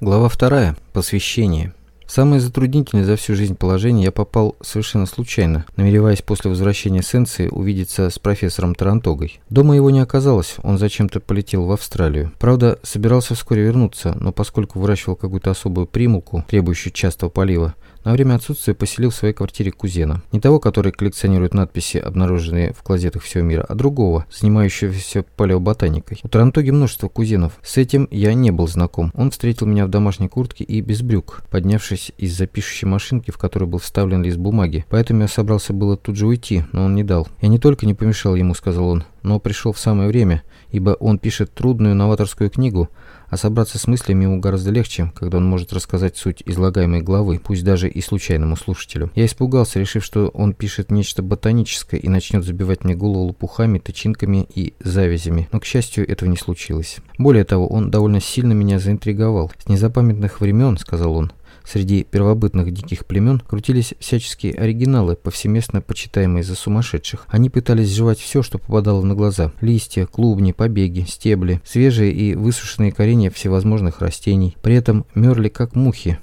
Глава вторая. Посвящение. самое затруднительное за всю жизнь положение я попал совершенно случайно, намереваясь после возвращения Сенции увидеться с профессором Тарантогой. Дома его не оказалось, он зачем-то полетел в Австралию. Правда, собирался вскоре вернуться, но поскольку выращивал какую-то особую примулку, требующую частого полива, на время отсутствия поселил в своей квартире кузена. Не того, который коллекционирует надписи, обнаруженные в клозетах всего мира, а другого, занимающегося палеоботаникой. У Тарантоги множество кузенов. С этим я не был знаком. Он встретил меня в домашней куртке и без брюк, поднявшись из запишущей машинки, в которой был вставлен лист бумаги. Поэтому я собрался было тут же уйти, но он не дал. Я не только не помешал ему, сказал он, но пришел в самое время, ибо он пишет трудную новаторскую книгу, а собраться с мыслями ему гораздо легче, когда он может рассказать суть излагаемой главы, пусть даже и случайному слушателю. Я испугался, решив, что он пишет нечто ботаническое и начнет забивать мне голову лопухами, тычинками и завязями, но, к счастью, этого не случилось. Более того, он довольно сильно меня заинтриговал. «С незапамятных времен», — сказал он, Среди первобытных диких племен крутились всяческие оригиналы, повсеместно почитаемые за сумасшедших. Они пытались жевать все, что попадало на глаза. Листья, клубни, побеги, стебли, свежие и высушенные коренья всевозможных растений. При этом мерли как мухи,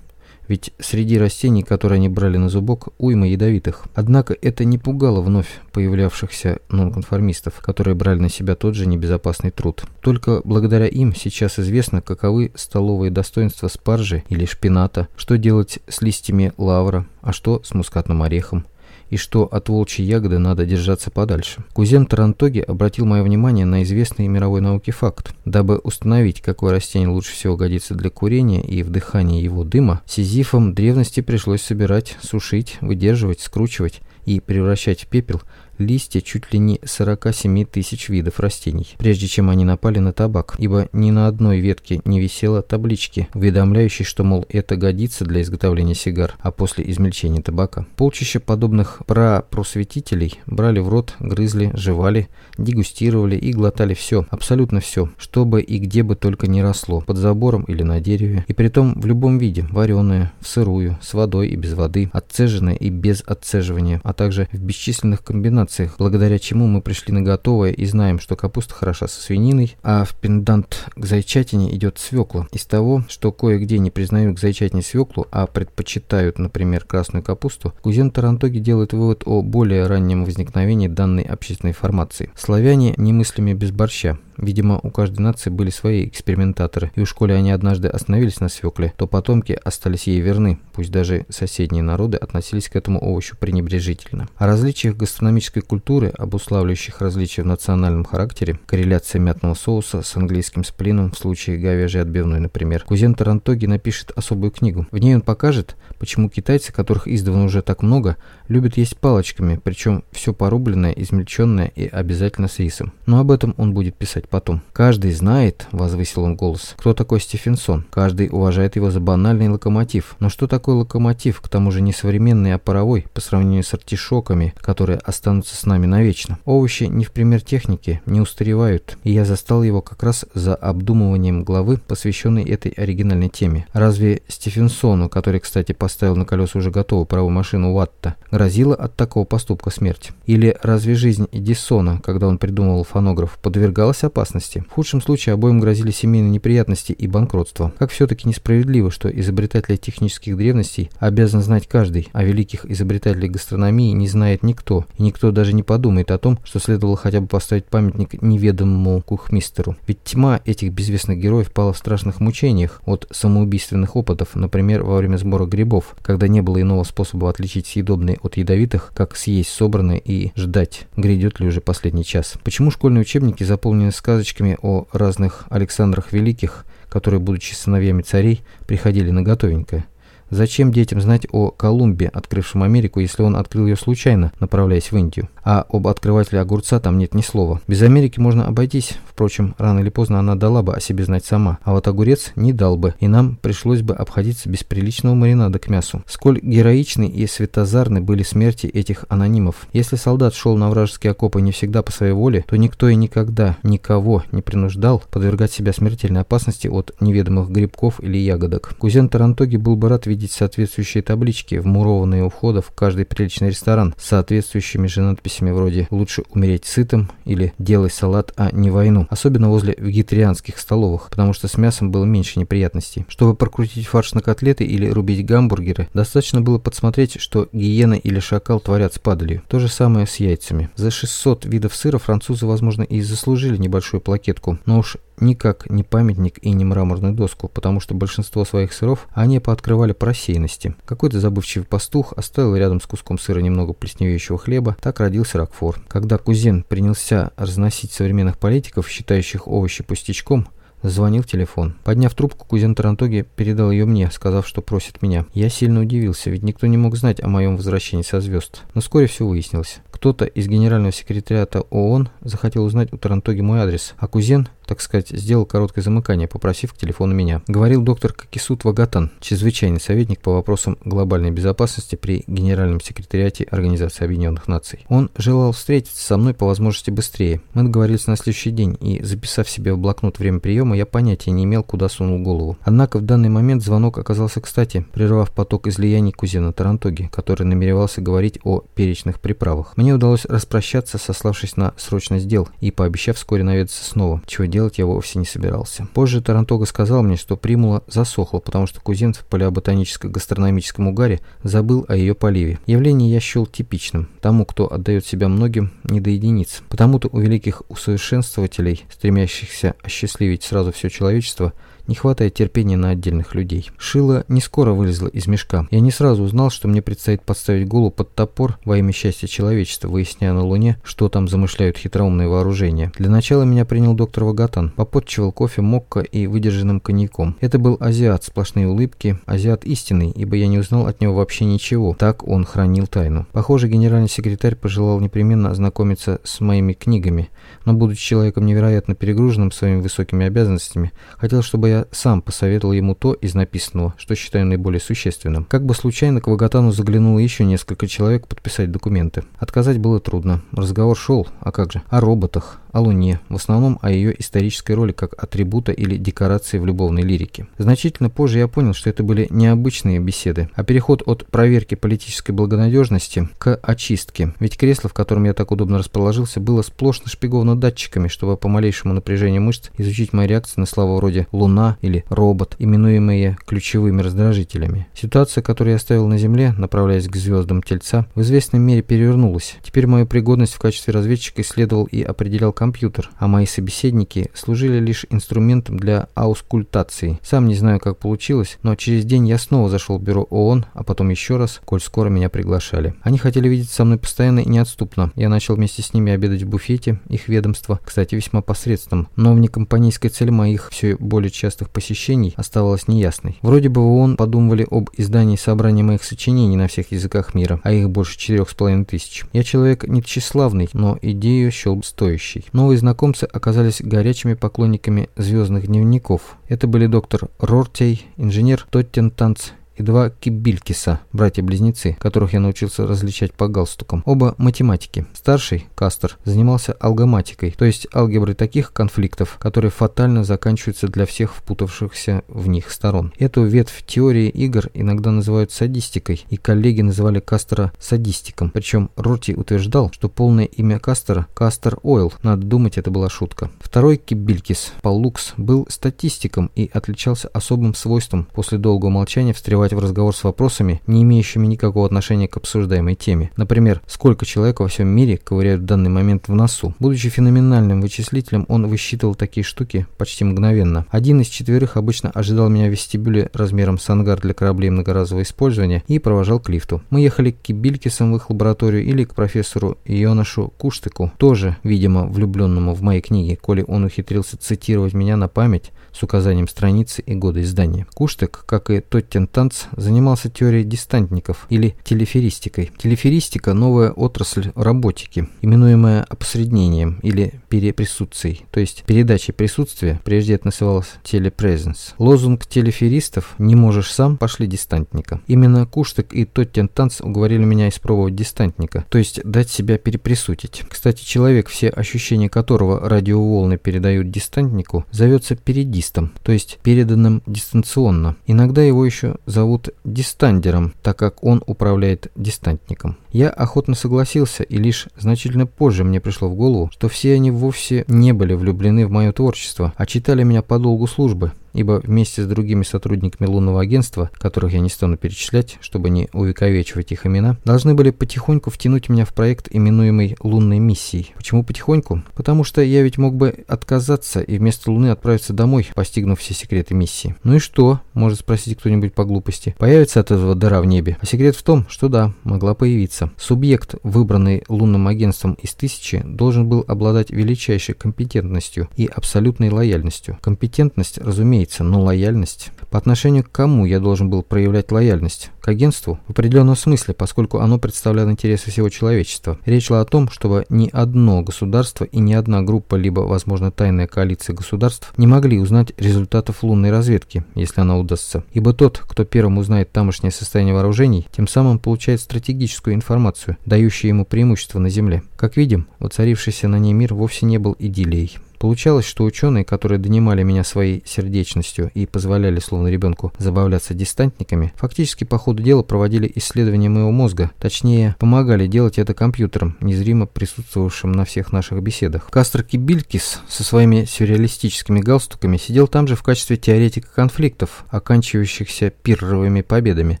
ведь среди растений, которые они брали на зубок, уйма ядовитых. Однако это не пугало вновь появлявшихся нонконформистов, которые брали на себя тот же небезопасный труд. Только благодаря им сейчас известно, каковы столовые достоинства спаржи или шпината, что делать с листьями лавра, а что с мускатным орехом и что от волчьей ягоды надо держаться подальше. Кузен Тарантоги обратил мое внимание на известный мировой науке факт. Дабы установить, какое растение лучше всего годится для курения и вдыхания его дыма, сизифам древности пришлось собирать, сушить, выдерживать, скручивать и превращать в пепел листья чуть ли не 47 тысяч видов растений, прежде чем они напали на табак, ибо ни на одной ветке не висело таблички, уведомляющей, что, мол, это годится для изготовления сигар, а после измельчения табака. Полчища подобных прапросветителей брали в рот, грызли, жевали, дегустировали и глотали все, абсолютно все, что бы и где бы только не росло, под забором или на дереве, и притом в любом виде, вареное, в сырую, с водой и без воды, отцеженное и без отцеживания, а также в бесчисленных комбинациях комбинациях, благодаря чему мы пришли на готовое и знаем, что капуста хороша со свининой, а в пендант к зайчатине идет свекла. Из того, что кое-где не признают к зайчатине свеклу, а предпочитают, например, красную капусту, кузен Тарантоги делает вывод о более раннем возникновении данной общественной формации. Славяне не мыслями без борща. Видимо, у каждой нации были свои экспериментаторы, и уж коли они однажды остановились на свекле, то потомки остались ей верны, пусть даже соседние народы относились к этому овощу пренебрежительно. О различиях гастрономической культуры, обуславливающих различия в национальном характере, корреляция мятного соуса с английским сплином в случае говяжьей отбивной, например, кузен Тарантоги напишет особую книгу. В ней он покажет, почему китайцы, которых издавна уже так много, любят есть палочками, причем все порубленное, измельченное и обязательно с рисом. Но об этом он будет писать рассказать потом. «Каждый знает», — возвысил он голос, — «кто такой Стефенсон. Каждый уважает его за банальный локомотив. Но что такое локомотив, к тому же не современный, а паровой, по сравнению с артишоками, которые останутся с нами навечно? Овощи не в пример техники, не устаревают, и я застал его как раз за обдумыванием главы, посвященной этой оригинальной теме. Разве Стефенсону, который, кстати, поставил на колеса уже готовую паровую машину Уатта, грозила от такого поступка смерть? Или разве жизнь Эдисона, когда он придумывал фонограф, подвергалась опасности. В худшем случае обоим грозили семейные неприятности и банкротство. Как все-таки несправедливо, что изобретателей технических древностей обязан знать каждый, а великих изобретателей гастрономии не знает никто, и никто даже не подумает о том, что следовало хотя бы поставить памятник неведомому кухмистеру. Ведь тьма этих безвестных героев пала в страшных мучениях от самоубийственных опытов, например, во время сбора грибов, когда не было иного способа отличить съедобные от ядовитых, как съесть собранные и ждать, грядет ли уже последний час. Почему школьные учебники заполнены сказочками о разных Александрах Великих, которые, будучи сыновьями царей, приходили на готовенькое. Зачем детям знать о Колумбе, открывшем Америку, если он открыл ее случайно, направляясь в Индию? А об открывателе огурца там нет ни слова. Без Америки можно обойтись, впрочем, рано или поздно она дала бы о себе знать сама. А вот огурец не дал бы, и нам пришлось бы обходиться без приличного маринада к мясу. Сколь героичны и светозарны были смерти этих анонимов. Если солдат шел на вражеские окопы не всегда по своей воле, то никто и никогда никого не принуждал подвергать себя смертельной опасности от неведомых грибков или ягодок. Кузен Тарантоги был бы рад видеть соответствующие таблички, вмурованные у входа в каждый приличный ресторан с соответствующими же надписями вроде «Лучше умереть сытым» или «Делай салат, а не войну». Особенно возле вегетарианских столовых, потому что с мясом было меньше неприятностей. Чтобы прокрутить фарш на котлеты или рубить гамбургеры, достаточно было подсмотреть, что гиена или шакал творят с падалью. То же самое с яйцами. За 600 видов сыра французы, возможно, и заслужили небольшую плакетку, но уж никак не памятник и не мраморную доску, потому что большинство своих сыров они пооткрывали по рассеянности. Какой-то забывчивый пастух оставил рядом с куском сыра немного плесневеющего хлеба, так родился Рокфор. Когда кузен принялся разносить современных политиков, считающих овощи пустячком, Звонил телефон. Подняв трубку, кузен Тарантоги передал ее мне, сказав, что просит меня. Я сильно удивился, ведь никто не мог знать о моем возвращении со звезд. Но вскоре все выяснилось. Кто-то из генерального секретариата ООН захотел узнать у Тарантоги мой адрес, а кузен так сказать, сделал короткое замыкание, попросив к телефону меня. Говорил доктор Какисут Вагатан, чрезвычайный советник по вопросам глобальной безопасности при Генеральном секретариате Организации Объединенных Наций. Он желал встретиться со мной по возможности быстрее. Мы договорились на следующий день, и, записав себе в блокнот время приема, я понятия не имел, куда сунул голову. Однако в данный момент звонок оказался кстати, прервав поток излияний кузена Тарантоги, который намеревался говорить о перечных приправах. Мне удалось распрощаться, сославшись на срочность дел, и пообещав вскоре наведаться снова, чего делать я вовсе не собирался. Позже Тарантога сказал мне, что примула засохла, потому что кузен в палеоботаническо-гастрономическом угаре забыл о ее поливе. Явление я счел типичным. Тому, кто отдает себя многим, не до единиц. Потому-то у великих усовершенствователей, стремящихся осчастливить сразу все человечество, не хватает терпения на отдельных людей. Шило не скоро вылезло из мешка. Я не сразу узнал, что мне предстоит подставить голову под топор во имя счастья человечества, выясняя на Луне, что там замышляют хитроумные вооружения. Для начала меня принял доктор Вагатан, попотчевал кофе мокко и выдержанным коньяком. Это был азиат, сплошные улыбки, азиат истинный, ибо я не узнал от него вообще ничего. Так он хранил тайну. Похоже, генеральный секретарь пожелал непременно ознакомиться с моими книгами, но, будучи человеком невероятно перегруженным своими высокими обязанностями, хотел, чтобы я сам посоветовал ему то из написанного, что считаю наиболее существенным. Как бы случайно к Вагатану заглянуло еще несколько человек подписать документы. Отказать было трудно. Разговор шел, а как же, о роботах, о Луне, в основном о ее исторической роли как атрибута или декорации в любовной лирике. Значительно позже я понял, что это были необычные беседы, а переход от проверки политической благонадежности к очистке. Ведь кресло, в котором я так удобно расположился, было сплошь нашпиговано датчиками, чтобы по малейшему напряжению мышц изучить мои реакции на слова вроде «луна» или «робот», именуемые ключевыми раздражителями. Ситуация, которую я оставил на Земле, направляясь к звездам Тельца, в известной мере перевернулась. Теперь мою пригодность в качестве разведчика исследовал и определял компьютер, а мои собеседники служили лишь инструментом для аускультации. Сам не знаю, как получилось, но через день я снова зашел в бюро ООН, а потом еще раз, коль скоро меня приглашали. Они хотели видеть со мной постоянно и неотступно. Я начал вместе с ними обедать в буфете их ведомства, кстати, весьма посредством, но внекомпанийская цель моих все более частых посещений оставалась неясной. Вроде бы в ООН подумывали об издании собрания моих сочинений на всех языках мира, а их больше четырех с половиной тысяч. Я человек не тщеславный, но идею счел стоящий. Новые знакомцы оказались горячими поклонниками звездных дневников. Это были доктор Рортей, инженер Тоттен Танц и два Кибилькиса, братья-близнецы, которых я научился различать по галстукам. Оба математики. Старший, Кастер, занимался алгоматикой, то есть алгеброй таких конфликтов, которые фатально заканчиваются для всех впутавшихся в них сторон. Эту ветвь теории игр иногда называют садистикой, и коллеги называли Кастера садистиком. Причем Рорти утверждал, что полное имя Кастера – Кастер Ойл. Надо думать, это была шутка. Второй Кибилькис, Пол Лукс, был статистиком и отличался особым свойством после долгого молчания встревать встревать в разговор с вопросами, не имеющими никакого отношения к обсуждаемой теме. Например, сколько человек во всем мире ковыряют в данный момент в носу. Будучи феноменальным вычислителем, он высчитывал такие штуки почти мгновенно. Один из четверых обычно ожидал меня в вестибюле размером с ангар для кораблей многоразового использования и провожал к лифту. Мы ехали к Кибилькисам в их лабораторию или к профессору Ионашу Куштыку, тоже, видимо, влюбленному в мои книги, коли он ухитрился цитировать меня на память с указанием страницы и года издания. Куштык, как и Тоттен Танц, Ганс занимался теорией дистантников или телеферистикой. Телеферистика – новая отрасль роботики, именуемая опосреднением или переприсутцией, то есть передачей присутствия, прежде это называлось телепрезенс. Лозунг телеферистов «не можешь сам, пошли дистантника». Именно Куштек и Тоттен Танц уговорили меня испробовать дистантника, то есть дать себя переприсутить. Кстати, человек, все ощущения которого радиоволны передают дистантнику, зовется передистом, то есть переданным дистанционно. Иногда его еще зовут дистандером, так как он управляет дистантником. Я охотно согласился, и лишь значительно позже мне пришло в голову, что все они вовсе не были влюблены в мое творчество, а читали меня по долгу службы, ибо вместе с другими сотрудниками лунного агентства, которых я не стану перечислять, чтобы не увековечивать их имена, должны были потихоньку втянуть меня в проект, именуемый лунной миссией. Почему потихоньку? Потому что я ведь мог бы отказаться и вместо Луны отправиться домой, постигнув все секреты миссии. Ну и что? Может спросить кто-нибудь по глупости. Появится от этого дыра в небе. А секрет в том, что да, могла появиться. Субъект, выбранный лунным агентством из тысячи, должен был обладать величайшей компетентностью и абсолютной лояльностью. Компетентность, разумеется, разумеется, но лояльность. По отношению к кому я должен был проявлять лояльность? К агентству? В определенном смысле, поскольку оно представляло интересы всего человечества. Речь шла о том, чтобы ни одно государство и ни одна группа, либо, возможно, тайная коалиция государств, не могли узнать результатов лунной разведки, если она удастся. Ибо тот, кто первым узнает тамошнее состояние вооружений, тем самым получает стратегическую информацию, дающую ему преимущество на Земле. Как видим, воцарившийся на ней мир вовсе не был идиллией. Получалось, что ученые, которые донимали меня своей сердечностью и позволяли, словно ребенку, забавляться дистантниками, фактически по ходу дела проводили исследования моего мозга, точнее, помогали делать это компьютером, незримо присутствовавшим на всех наших беседах. Кастер Кибилькис со своими сюрреалистическими галстуками сидел там же в качестве теоретика конфликтов, оканчивающихся пирровыми победами,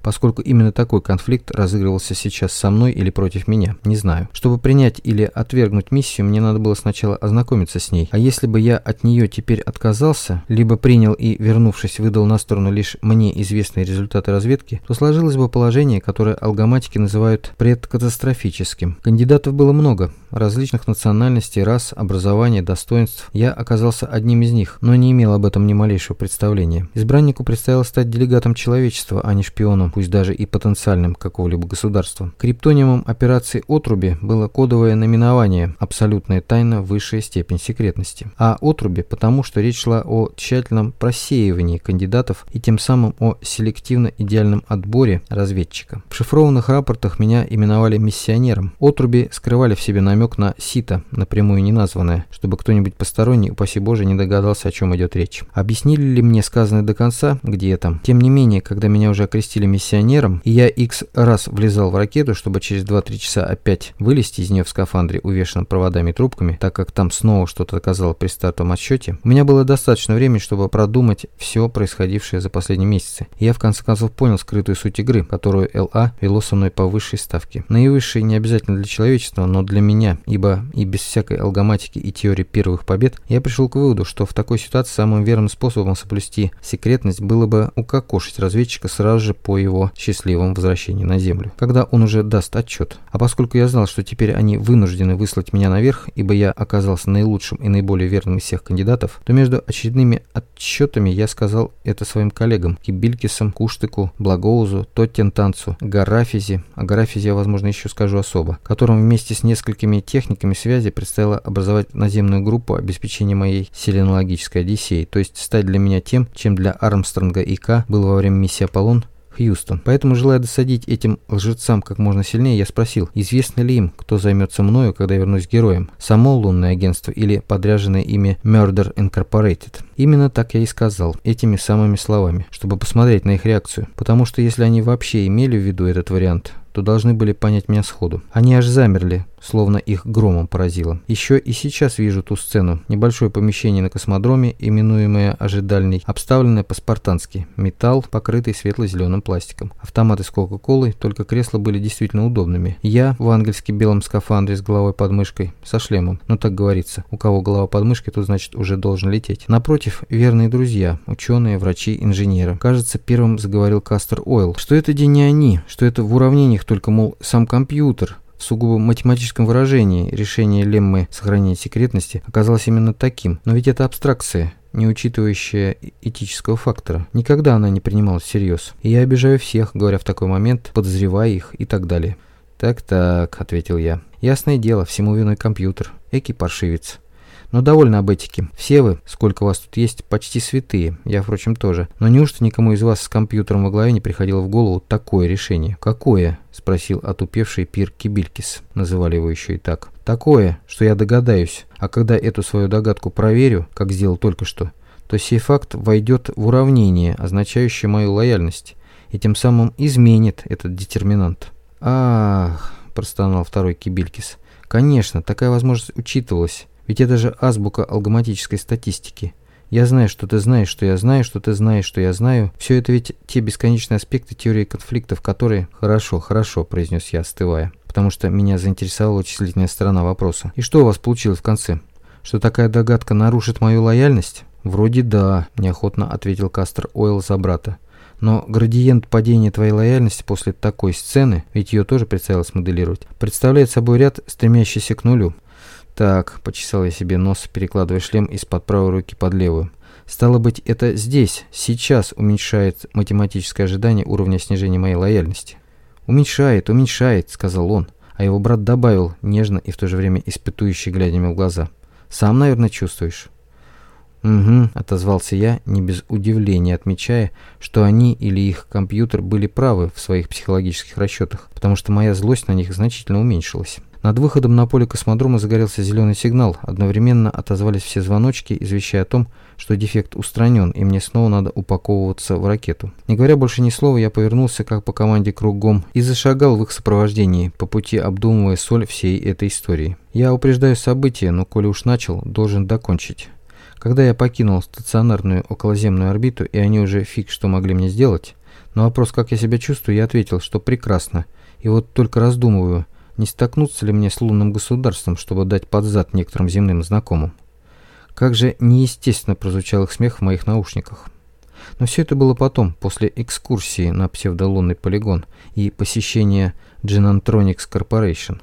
поскольку именно такой конфликт разыгрывался сейчас со мной или против меня, не знаю. Чтобы принять или отвергнуть миссию, мне надо было сначала ознакомиться с ней, а если бы я от нее теперь отказался, либо принял и, вернувшись, выдал на сторону лишь мне известные результаты разведки, то сложилось бы положение, которое алгоматики называют предкатастрофическим. Кандидатов было много, различных национальностей, рас, образования, достоинств. Я оказался одним из них, но не имел об этом ни малейшего представления. Избраннику предстояло стать делегатом человечества, а не шпионом, пусть даже и потенциальным какого-либо государства. Криптонимом операции «Отруби» было кодовое наименование «Абсолютная тайна, высшая степень секретности» вероятности, а отрубе, потому что речь шла о тщательном просеивании кандидатов и тем самым о селективно-идеальном отборе разведчика. В шифрованных рапортах меня именовали миссионером. Отруби скрывали в себе намек на сито, напрямую не названное, чтобы кто-нибудь посторонний, упаси Боже, не догадался, о чем идет речь. Объяснили ли мне сказанное до конца, где там? Тем не менее, когда меня уже окрестили миссионером, и я x раз влезал в ракету, чтобы через 2-3 часа опять вылезти из нее в скафандре, увешанном проводами и трубками, так как там снова что-то сказал при стартовом отсчете, у меня было достаточно времени, чтобы продумать все происходившее за последние месяцы. И я в конце концов понял скрытую суть игры, которую ЛА вело со мной по высшей ставке. Наивысшей не обязательно для человечества, но для меня, ибо и без всякой алгоматики и теории первых побед, я пришел к выводу, что в такой ситуации самым верным способом соблюсти секретность было бы укокошить разведчика сразу же по его счастливому возвращении на Землю, когда он уже даст отчет. А поскольку я знал, что теперь они вынуждены выслать меня наверх, ибо я оказался наилучшим и наиболее верным из всех кандидатов, то между очередными отчетами я сказал это своим коллегам. Кибилькисам, Куштыку, Благоузу, Тоттентанцу, Гарафизе, о Гарафизе я, возможно, еще скажу особо, которым вместе с несколькими техниками связи предстояло образовать наземную группу обеспечения моей селенологической одиссеи, то есть стать для меня тем, чем для Армстронга и К был во время миссии Аполлон Хьюстон. Поэтому, желая досадить этим лжецам как можно сильнее, я спросил, известно ли им, кто займется мною, когда я вернусь героем, само лунное агентство или подряженное ими Murder Incorporated. Именно так я и сказал, этими самыми словами, чтобы посмотреть на их реакцию. Потому что если они вообще имели в виду этот вариант, то должны были понять меня сходу. Они аж замерли, словно их громом поразило. Еще и сейчас вижу ту сцену. Небольшое помещение на космодроме, именуемое ожидальной, обставленное по-спартански. Металл, покрытый светло-зеленым пластиком. Автоматы с Кока-Колой, только кресла были действительно удобными. Я в ангельски белом скафандре с головой под мышкой, со шлемом. Ну так говорится. У кого голова под мышкой, тот значит уже должен лететь. Напротив, верные друзья, ученые, врачи, инженеры. Кажется, первым заговорил Кастер Ойл, что это день не они, что это в уравнениях только, мол, сам компьютер, сугубо математическом выражении решение леммы сохранения секретности оказалось именно таким. Но ведь это абстракция, не учитывающая этического фактора. Никогда она не принималась всерьез. И я обижаю всех, говоря в такой момент, подозревая их и так далее. «Так-так», — ответил я. «Ясное дело, всему виной компьютер. Эки паршивец. Но довольно об этике. Все вы, сколько вас тут есть, почти святые. Я, впрочем, тоже. Но неужто никому из вас с компьютером во главе не приходило в голову такое решение? Какое? Спросил отупевший Пир Кибилькис. Называли его еще и так. Такое, что я догадаюсь. А когда эту свою догадку проверю, как сделал только что, то сей факт войдет в уравнение, означающее мою лояльность и тем самым изменит этот детерминант. «Ах!» – простонал второй Кибилькис. «Конечно, такая возможность учитывалась, ведь это же азбука алгоматической статистики. Я знаю, что ты знаешь, что я знаю, что ты знаешь, что я знаю. Все это ведь те бесконечные аспекты теории конфликтов, которые... Хорошо, хорошо, произнес я, остывая, потому что меня заинтересовала числительная сторона вопроса. И что у вас получилось в конце? Что такая догадка нарушит мою лояльность? Вроде да, неохотно ответил Кастер Ойл за брата. Но градиент падения твоей лояльности после такой сцены, ведь ее тоже представилось моделировать, представляет собой ряд, стремящийся к нулю. Так, почесал я себе нос, перекладывая шлем из-под правой руки под левую. Стало быть, это здесь, сейчас уменьшает математическое ожидание уровня снижения моей лояльности. «Уменьшает, уменьшает», — сказал он, а его брат добавил, нежно и в то же время испытующий, глядя мне в глаза. «Сам, наверное, чувствуешь?» «Угу», — отозвался я, не без удивления отмечая, что они или их компьютер были правы в своих психологических расчетах, потому что моя злость на них значительно уменьшилась. Над выходом на поле космодрома загорелся зеленый сигнал. Одновременно отозвались все звоночки, извещая о том, что дефект устранен, и мне снова надо упаковываться в ракету. Не говоря больше ни слова, я повернулся, как по команде кругом, и зашагал в их сопровождении, по пути обдумывая соль всей этой истории. Я упреждаю события, но коли уж начал, должен докончить. Когда я покинул стационарную околоземную орбиту, и они уже фиг что могли мне сделать, на вопрос, как я себя чувствую, я ответил, что прекрасно. И вот только раздумываю, не столкнуться ли мне с лунным государством, чтобы дать под зад некоторым земным знакомым. Как же неестественно прозвучал их смех в моих наушниках. Но все это было потом, после экскурсии на псевдолунный полигон и посещения Genantronics Corporation.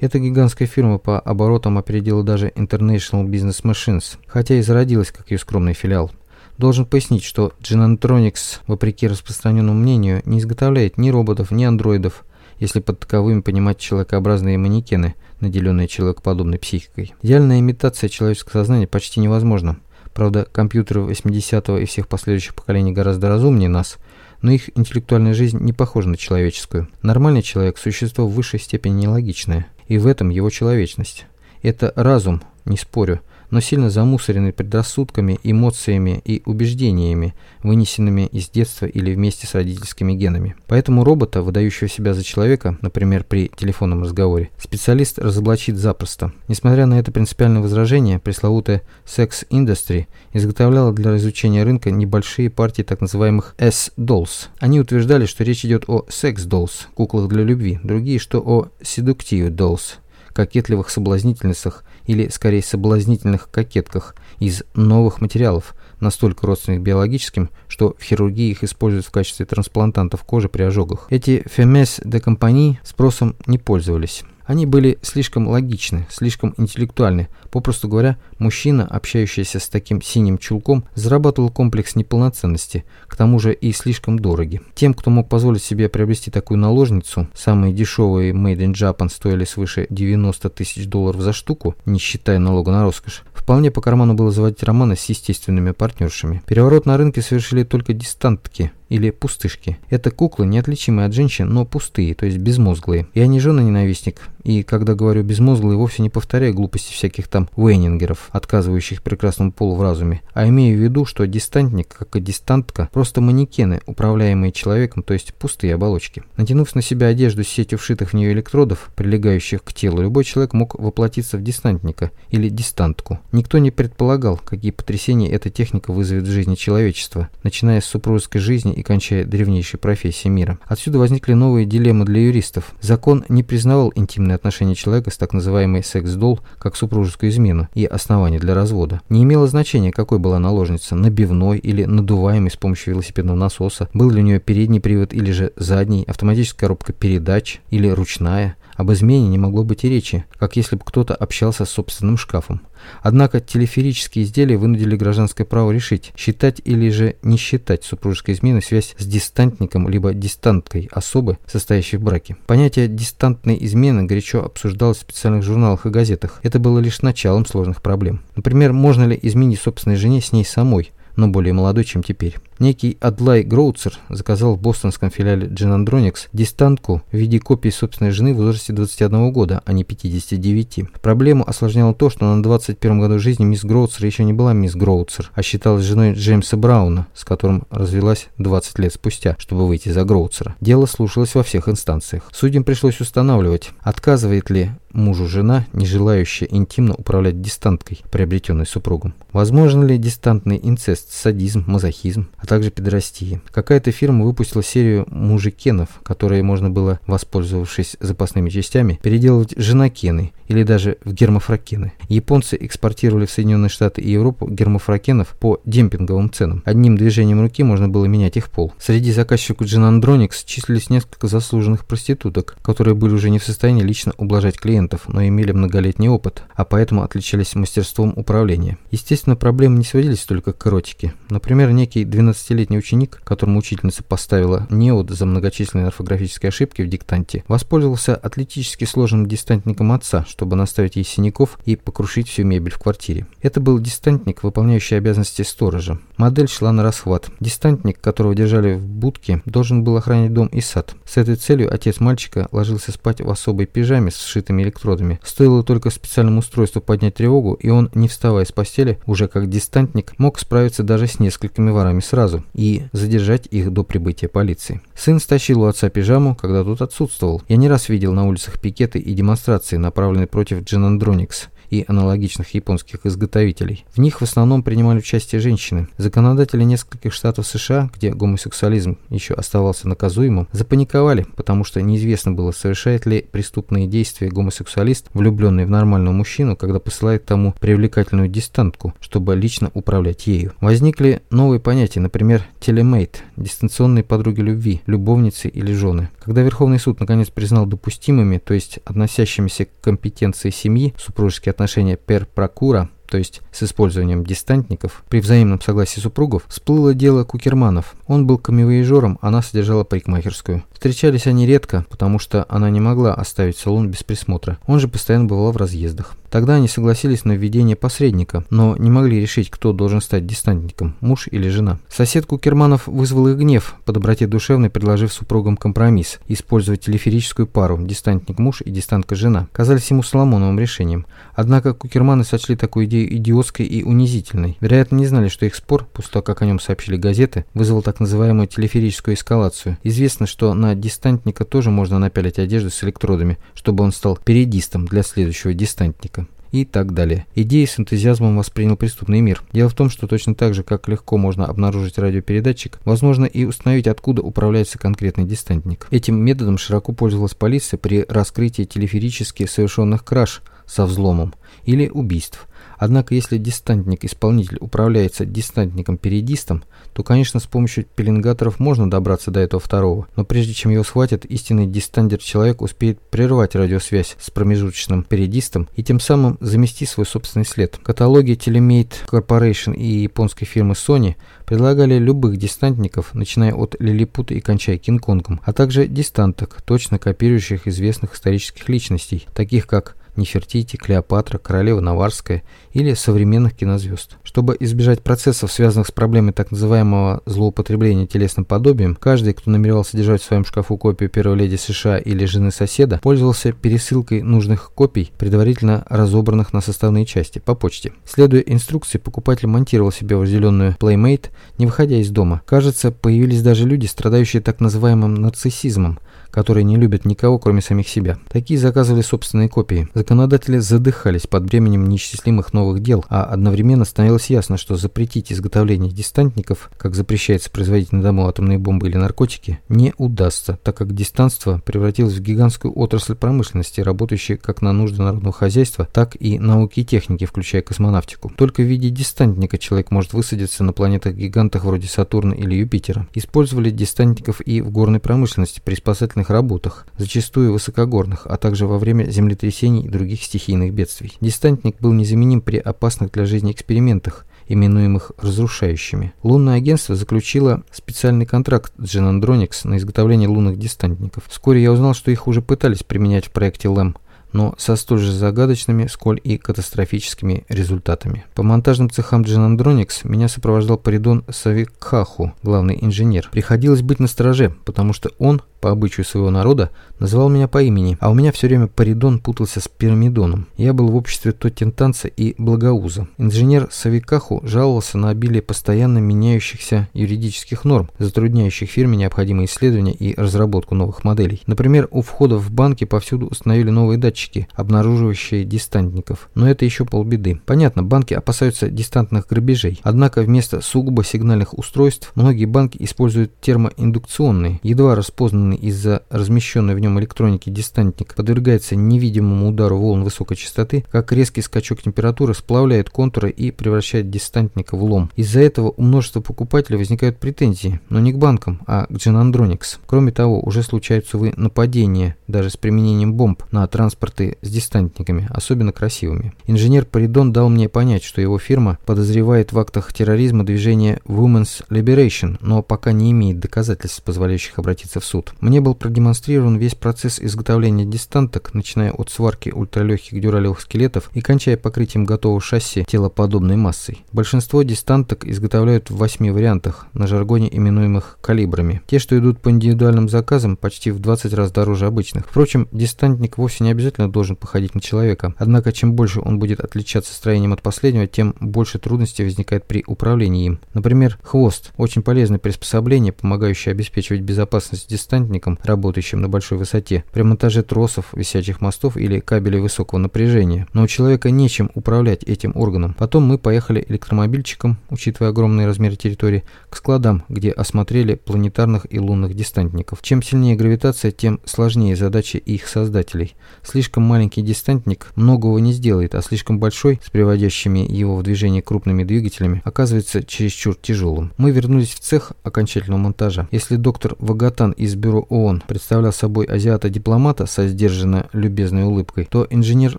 Эта гигантская фирма по оборотам опередила даже International Business Machines, хотя и зародилась как ее скромный филиал. Должен пояснить, что Genantronics, вопреки распространенному мнению, не изготовляет ни роботов, ни андроидов, если под таковыми понимать человекообразные манекены, наделенные человекоподобной психикой. Идеальная имитация человеческого сознания почти невозможна. Правда, компьютеры 80-го и всех последующих поколений гораздо разумнее нас, но их интеллектуальная жизнь не похожа на человеческую. Нормальный человек – существо в высшей степени нелогичное, и в этом его человечность. Это разум, не спорю, но сильно замусоренный предрассудками, эмоциями и убеждениями, вынесенными из детства или вместе с родительскими генами. Поэтому робота, выдающего себя за человека, например, при телефонном разговоре, специалист разоблачит запросто. Несмотря на это принципиальное возражение, пресловутая Sex Industry изготовляла для изучения рынка небольшие партии так называемых S-Dolls. Они утверждали, что речь идет о Sex Dolls, куклах для любви, другие, что о Seductive Dolls, кокетливых соблазнительницах или скорее соблазнительных кокетках из новых материалов, настолько родственных биологическим, что в хирургии их используют в качестве трансплантантов кожи при ожогах. Эти «фемес де компании» спросом не пользовались. Они были слишком логичны, слишком интеллектуальны. Попросту говоря, мужчина, общающийся с таким синим чулком, зарабатывал комплекс неполноценности, к тому же и слишком дороги. Тем, кто мог позволить себе приобрести такую наложницу, самые дешевые Made in Japan стоили свыше 90 тысяч долларов за штуку, не считая налога на роскошь, вполне по карману было заводить романы с естественными партнершами. Переворот на рынке совершили только дистантки, или пустышки. Это куклы, неотличимые от женщин, но пустые, то есть безмозглые. Я не жена-ненавистник, и когда говорю безмозглые, вовсе не повторяю глупости всяких там вейнингеров, отказывающих прекрасному полу в разуме, а имею в виду, что дистантник, как и дистантка, просто манекены, управляемые человеком, то есть пустые оболочки. Натянув на себя одежду с сетью вшитых в нее электродов, прилегающих к телу, любой человек мог воплотиться в дистантника или дистантку. Никто не предполагал, какие потрясения эта техника вызовет в жизни человечества, начиная с супружеской жизни и кончая древнейшей профессией мира. Отсюда возникли новые дилеммы для юристов. Закон не признавал интимные отношения человека с так называемой секс-дол как супружескую измену и основание для развода. Не имело значения, какой была наложница, набивной или надуваемой с помощью велосипедного насоса, был ли у нее передний привод или же задний, автоматическая коробка передач или ручная. Об измене не могло быть и речи, как если бы кто-то общался с собственным шкафом. Однако телеферические изделия вынудили гражданское право решить, считать или же не считать супружеской изменой связь с дистантником либо дистанткой особы, состоящей в браке. Понятие дистантной измены горячо обсуждалось в специальных журналах и газетах. Это было лишь началом сложных проблем. Например, можно ли изменить собственной жене с ней самой, но более молодой, чем теперь. Некий Адлай Гроуцер заказал в бостонском филиале Genandronics дистантку в виде копии собственной жены в возрасте 21 года, а не 59. Проблему осложняло то, что на 21 году жизни мисс Гроуцер еще не была мисс Гроуцер, а считалась женой Джеймса Брауна, с которым развелась 20 лет спустя, чтобы выйти за Гроуцера. Дело слушалось во всех инстанциях. Судьям пришлось устанавливать, отказывает ли мужу жена, не желающая интимно управлять дистанткой, приобретенной супругом. Возможно ли дистантный инцест, садизм, мазохизм, также педерастия? Какая-то фирма выпустила серию мужикенов, которые можно было, воспользовавшись запасными частями, переделывать женокены или даже в гермофракены. Японцы экспортировали в Соединенные Штаты и Европу гермофракенов по демпинговым ценам. Одним движением руки можно было менять их пол. Среди заказчиков Genandronics числились несколько заслуженных проституток, которые были уже не в состоянии лично ублажать клиентов, но имели многолетний опыт, а поэтому отличались мастерством управления. Естественно, проблемы не сводились только к эротике. Например, некий 12-летний ученик, которому учительница поставила неод за многочисленные орфографические ошибки в диктанте, воспользовался атлетически сложным дистантником отца, чтобы наставить ей синяков и покрушить всю мебель в квартире. Это был дистантник, выполняющий обязанности сторожа. Модель шла на расхват. Дистантник, которого держали в будке, должен был охранять дом и сад. С этой целью отец мальчика ложился спать в особой пижаме с сшитыми электродами. Стоило только специальному устройству поднять тревогу, и он, не вставая с постели, уже как дистантник, мог справиться даже с несколькими ворами сразу и задержать их до прибытия полиции. Сын стащил у отца пижаму, когда тот отсутствовал. Я не раз видел на улицах пикеты и демонстрации, направленные против Genandronics и аналогичных японских изготовителей. В них в основном принимали участие женщины. Законодатели нескольких штатов США, где гомосексуализм еще оставался наказуемым, запаниковали, потому что неизвестно было, совершает ли преступные действия гомосексуалист, влюбленный в нормального мужчину, когда посылает тому привлекательную дистантку, чтобы лично управлять ею. Возникли новые понятия, например, телемейт, дистанционные подруги любви, любовницы или жены. Когда Верховный суд наконец признал допустимыми, то есть относящимися к компетенции семьи, супружеские отношения пер прокура, то есть с использованием дистантников, при взаимном согласии супругов, всплыло дело Кукерманов. Он был камевоежером, она содержала парикмахерскую. Встречались они редко, потому что она не могла оставить салон без присмотра. Он же постоянно бывал в разъездах. Тогда они согласились на введение посредника, но не могли решить, кто должен стать дистантником, муж или жена. Сосед Кукерманов вызвал их гнев, по доброте душевной предложив супругам компромисс – использовать телеферическую пару дистантник-муж и дистантка-жена. Казались ему Соломоновым решением. Однако Кукерманы сочли такую идею идиотской и унизительной. Вероятно, не знали, что их спор, после того, как о нем сообщили газеты, вызвал так называемую телеферическую эскалацию. Известно, что на дистантника тоже можно напялить одежду с электродами, чтобы он стал передистом для следующего дистантника и так далее. Идеи с энтузиазмом воспринял преступный мир. Дело в том, что точно так же, как легко можно обнаружить радиопередатчик, возможно и установить, откуда управляется конкретный дистантник. Этим методом широко пользовалась полиция при раскрытии телеферически совершенных краж со взломом или убийств. Однако, если дистантник-исполнитель управляется дистантником-передистом, то, конечно, с помощью пеленгаторов можно добраться до этого второго, но прежде чем его схватят, истинный дистандер-человек успеет прервать радиосвязь с промежуточным передистом и тем самым замести свой собственный след. Каталоги Telemate Corporation и японской фирмы Sony предлагали любых дистантников, начиная от Лилипута и кончая Кинг-Конгом, а также дистанток, точно копирующих известных исторических личностей, таких как Нефертити, Клеопатра, Королева Наварская или современных кинозвезд. Чтобы избежать процессов, связанных с проблемой так называемого злоупотребления телесным подобием, каждый, кто намеревался держать в своем шкафу копию первой леди США или жены соседа, пользовался пересылкой нужных копий, предварительно разобранных на составные части, по почте. Следуя инструкции, покупатель монтировал себе вожделенную Playmate, не выходя из дома. Кажется, появились даже люди, страдающие так называемым нарциссизмом, которые не любят никого, кроме самих себя. Такие заказывали собственные копии. Законодатели задыхались под бременем неисчислимых новых дел, а одновременно становилось ясно, что запретить изготовление дистантников, как запрещается производить на дому атомные бомбы или наркотики, не удастся, так как дистанство превратилось в гигантскую отрасль промышленности, работающую как на нужды народного хозяйства, так и науки и техники, включая космонавтику. Только в виде дистантника человек может высадиться на планетах-гигантах вроде Сатурна или Юпитера. Использовали дистантников и в горной промышленности при спасательных работах, зачастую высокогорных, а также во время землетрясений и других стихийных бедствий. Дистантник был незаменим при опасных для жизни экспериментах, именуемых разрушающими. Лунное агентство заключило специальный контракт с Genandronics на изготовление лунных дистантников. Вскоре я узнал, что их уже пытались применять в проекте LEM, но со столь же загадочными, сколь и катастрофическими результатами. По монтажным цехам Джинандроникс меня сопровождал Паридон Савикхаху, главный инженер. Приходилось быть настороже, потому что он по обычаю своего народа, называл меня по имени, а у меня все время Паридон путался с Пирамидоном. Я был в обществе Тоттентанца и Благоуза. Инженер Савикаху жаловался на обилие постоянно меняющихся юридических норм, затрудняющих фирме необходимые исследования и разработку новых моделей. Например, у входа в банки повсюду установили новые датчики, обнаруживающие дистантников. Но это еще полбеды. Понятно, банки опасаются дистантных грабежей. Однако вместо сугубо сигнальных устройств многие банки используют термоиндукционные, едва распознанные сломанный из-за размещенной в нем электроники дистантник подвергается невидимому удару волн высокой частоты, как резкий скачок температуры сплавляет контуры и превращает дистантника в лом. Из-за этого у множества покупателей возникают претензии, но не к банкам, а к Genandronics. Кроме того, уже случаются, увы, нападения, даже с применением бомб, на транспорты с дистантниками, особенно красивыми. Инженер Паридон дал мне понять, что его фирма подозревает в актах терроризма движение Women's Liberation, но пока не имеет доказательств, позволяющих обратиться в суд. Мне был продемонстрирован весь процесс изготовления дистанток, начиная от сварки ультралегких дюралевых скелетов и кончая покрытием готового шасси телоподобной массой. Большинство дистанток изготовляют в восьми вариантах, на жаргоне именуемых калибрами. Те, что идут по индивидуальным заказам, почти в 20 раз дороже обычных. Впрочем, дистантник вовсе не обязательно должен походить на человека. Однако, чем больше он будет отличаться строением от последнего, тем больше трудностей возникает при управлении им. Например, хвост – очень полезное приспособление, помогающее обеспечивать безопасность дистантника десантникам, работающим на большой высоте, при монтаже тросов, висячих мостов или кабелей высокого напряжения. Но у человека нечем управлять этим органом. Потом мы поехали электромобильчиком, учитывая огромные размеры территории, к складам, где осмотрели планетарных и лунных десантников. Чем сильнее гравитация, тем сложнее задачи их создателей. Слишком маленький десантник многого не сделает, а слишком большой, с приводящими его в движение крупными двигателями, оказывается чересчур тяжелым. Мы вернулись в цех окончательного монтажа. Если доктор Вагатан из бюро бюро ООН представлял собой азиата-дипломата со сдержанно любезной улыбкой, то инженер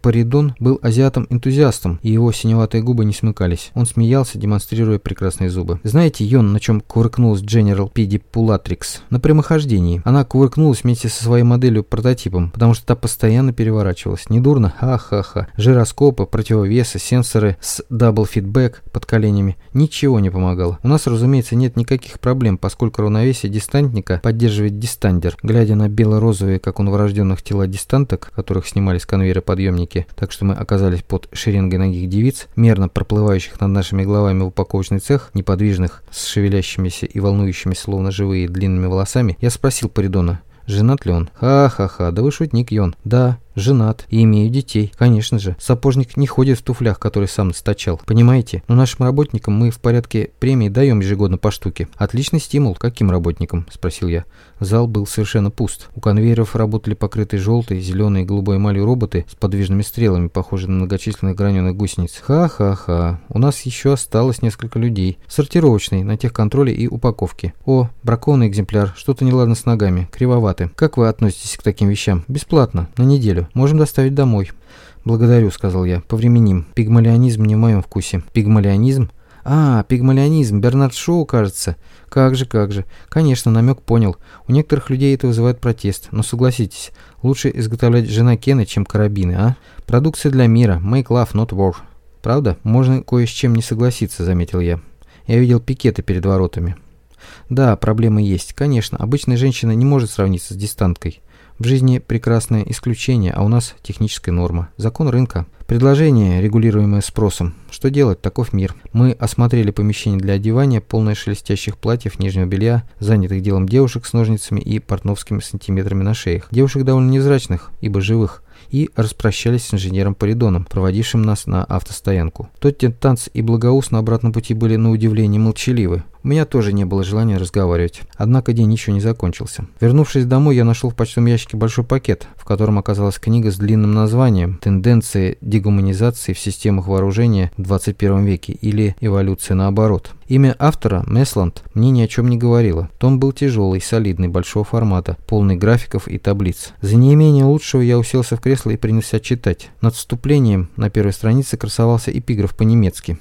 Паридон был азиатом-энтузиастом, и его синеватые губы не смыкались. Он смеялся, демонстрируя прекрасные зубы. Знаете, Йон, на чем кувыркнулась General Пиди Пулатрикс? На прямохождении. Она кувыркнулась вместе со своей моделью-прототипом, потому что та постоянно переворачивалась. Недурно? Ха-ха-ха. Жироскопы, противовесы, сенсоры с double feedback под коленями. Ничего не помогало. У нас, разумеется, нет никаких проблем, поскольку равновесие дистантника поддерживает дистантник дистандер. Глядя на бело-розовые, как у новорожденных тела дистанток, которых снимали с конвейера подъемники, так что мы оказались под шеренгой ногих девиц, мерно проплывающих над нашими головами в упаковочный цех, неподвижных, с шевелящимися и волнующимися, словно живые, длинными волосами, я спросил Паридона, женат ли он. Ха-ха-ха, да вы шутник, Йон. Да, женат и имею детей. Конечно же, сапожник не ходит в туфлях, которые сам стачал. Понимаете? Но нашим работникам мы в порядке премии даем ежегодно по штуке. Отличный стимул. Каким работникам? Спросил я. Зал был совершенно пуст. У конвейеров работали покрытые желтой, зеленой и голубой эмалью роботы с подвижными стрелами, похожие на многочисленных граненых гусениц. Ха-ха-ха. У нас еще осталось несколько людей. Сортировочный, на техконтроле и упаковке. О, бракованный экземпляр. Что-то неладно с ногами. Кривоваты. Как вы относитесь к таким вещам? Бесплатно. На неделю. Можем доставить домой». «Благодарю», — сказал я. «Повременим. Пигмалионизм не в моем вкусе». «Пигмалионизм?» «А, пигмалионизм. Бернард Шоу, кажется. Как же, как же. Конечно, намек понял. У некоторых людей это вызывает протест. Но согласитесь, лучше изготовлять жена Кена, чем карабины, а? Продукция для мира. Make love, not war. Правда? Можно кое с чем не согласиться, заметил я. Я видел пикеты перед воротами. Да, проблемы есть. Конечно, обычная женщина не может сравниться с дистанткой. В жизни прекрасное исключение, а у нас техническая норма. Закон рынка. Предложение, регулируемое спросом. Что делать? Таков мир. Мы осмотрели помещение для одевания, полное шелестящих платьев, нижнего белья, занятых делом девушек с ножницами и портновскими сантиметрами на шеях. Девушек довольно невзрачных, ибо живых и распрощались с инженером Паридоном, проводившим нас на автостоянку. Тот танц и Благоус на обратном пути были на удивление молчаливы. У меня тоже не было желания разговаривать. Однако день еще не закончился. Вернувшись домой, я нашел в почтовом ящике большой пакет, в котором оказалась книга с длинным названием «Тенденции дегуманизации в системах вооружения в 21 веке» или «Эволюция наоборот». Имя автора, Месланд, мне ни о чем не говорило. Том был тяжелый, солидный, большого формата, полный графиков и таблиц. За неимение лучшего я уселся в кресло и принялся читать. Над вступлением на первой странице красовался эпиграф по-немецки.